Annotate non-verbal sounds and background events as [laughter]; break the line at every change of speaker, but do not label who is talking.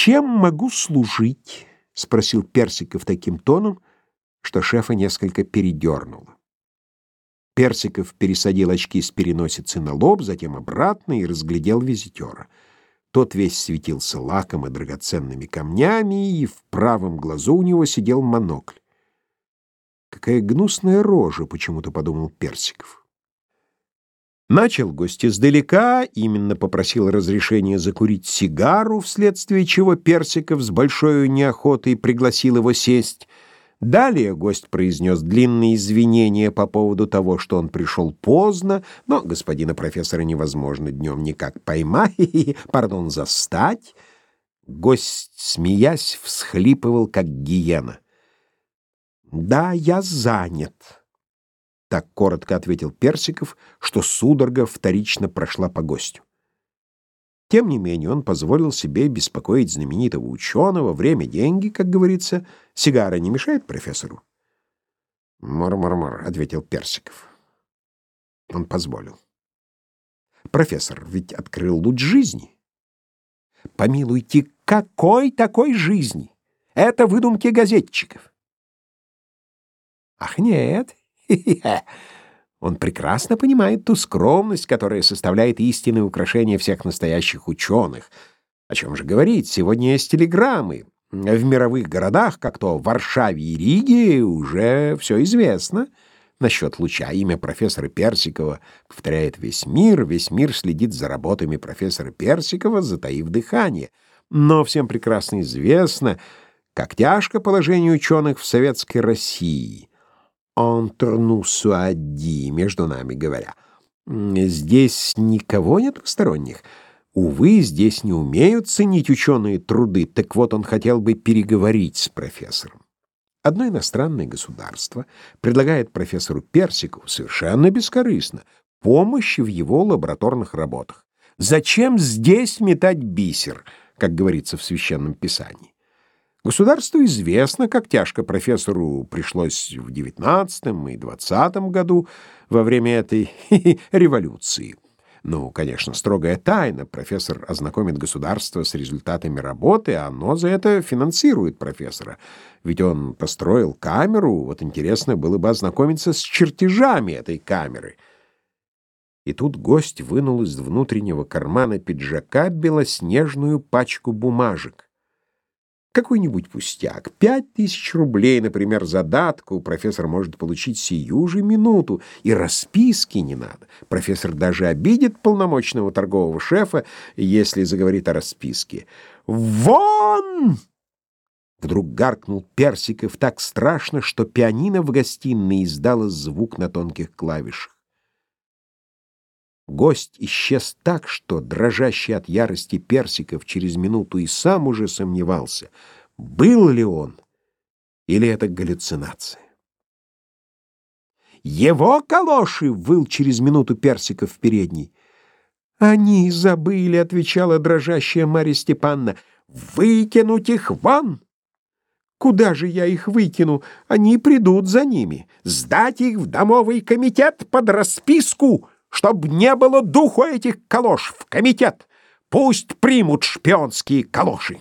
«Чем могу служить?» — спросил Персиков таким тоном, что шефа несколько передернуло. Персиков пересадил очки с переносицы на лоб, затем обратно и разглядел визитера. Тот весь светился лаком и драгоценными камнями, и в правом глазу у него сидел монокль. «Какая гнусная рожа!» — почему-то подумал Персиков. Начал гость издалека, именно попросил разрешения закурить сигару, вследствие чего Персиков с большой неохотой пригласил его сесть. Далее гость произнес длинные извинения по поводу того, что он пришел поздно, но господина профессора невозможно днем никак поймать, [laughs] пардон, застать. Гость, смеясь, всхлипывал, как гиена. «Да, я занят». Так коротко ответил Персиков, что судорога вторично прошла по гостю. Тем не менее, он позволил себе беспокоить знаменитого ученого, время — деньги, как говорится. Сигара не мешает профессору? «Мур-мур-мур», — ответил Персиков. Он позволил. Профессор ведь открыл луч жизни. Помилуйте, какой такой жизни? Это выдумки газетчиков. Ах, нет, [laughs] Он прекрасно понимает ту скромность, которая составляет истинное украшение всех настоящих ученых. О чем же говорить? Сегодня есть телеграммы. В мировых городах, как то в Варшаве и Риге, уже все известно. Насчет луча имя профессора Персикова повторяет весь мир, весь мир следит за работами профессора Персикова, затаив дыхание. Но всем прекрасно известно, как тяжко положение ученых в советской России entre nous soit между нами говоря. Здесь никого нет посторонних. Увы, здесь не умеют ценить ученые труды, так вот он хотел бы переговорить с профессором. Одно иностранное государство предлагает профессору Персикову совершенно бескорыстно помощь в его лабораторных работах. Зачем здесь метать бисер, как говорится в Священном Писании? Государству известно, как тяжко профессору пришлось в девятнадцатом и двадцатом году во время этой [laughs] революции. Ну, конечно, строгая тайна. Профессор ознакомит государство с результатами работы, а оно за это финансирует профессора. Ведь он построил камеру, вот интересно было бы ознакомиться с чертежами этой камеры. И тут гость вынул из внутреннего кармана пиджака белоснежную пачку бумажек. Какой-нибудь пустяк. Пять тысяч рублей, например, задатку профессор может получить сию же минуту, и расписки не надо. Профессор даже обидит полномочного торгового шефа, если заговорит о расписке. «Вон!» Вдруг гаркнул Персиков так страшно, что пианино в гостиной издало звук на тонких клавишах. Гость исчез так, что, дрожащий от ярости Персиков, через минуту и сам уже сомневался, был ли он или это галлюцинация. «Его калоши!» — выл через минуту Персиков в передней. «Они забыли», — отвечала дрожащая Марья Степановна. «Выкинуть их вон!» «Куда же я их выкину? Они придут за ними. Сдать их в домовый комитет под расписку!» Чтоб не было духу этих калош в комитет. Пусть примут шпионские калоши.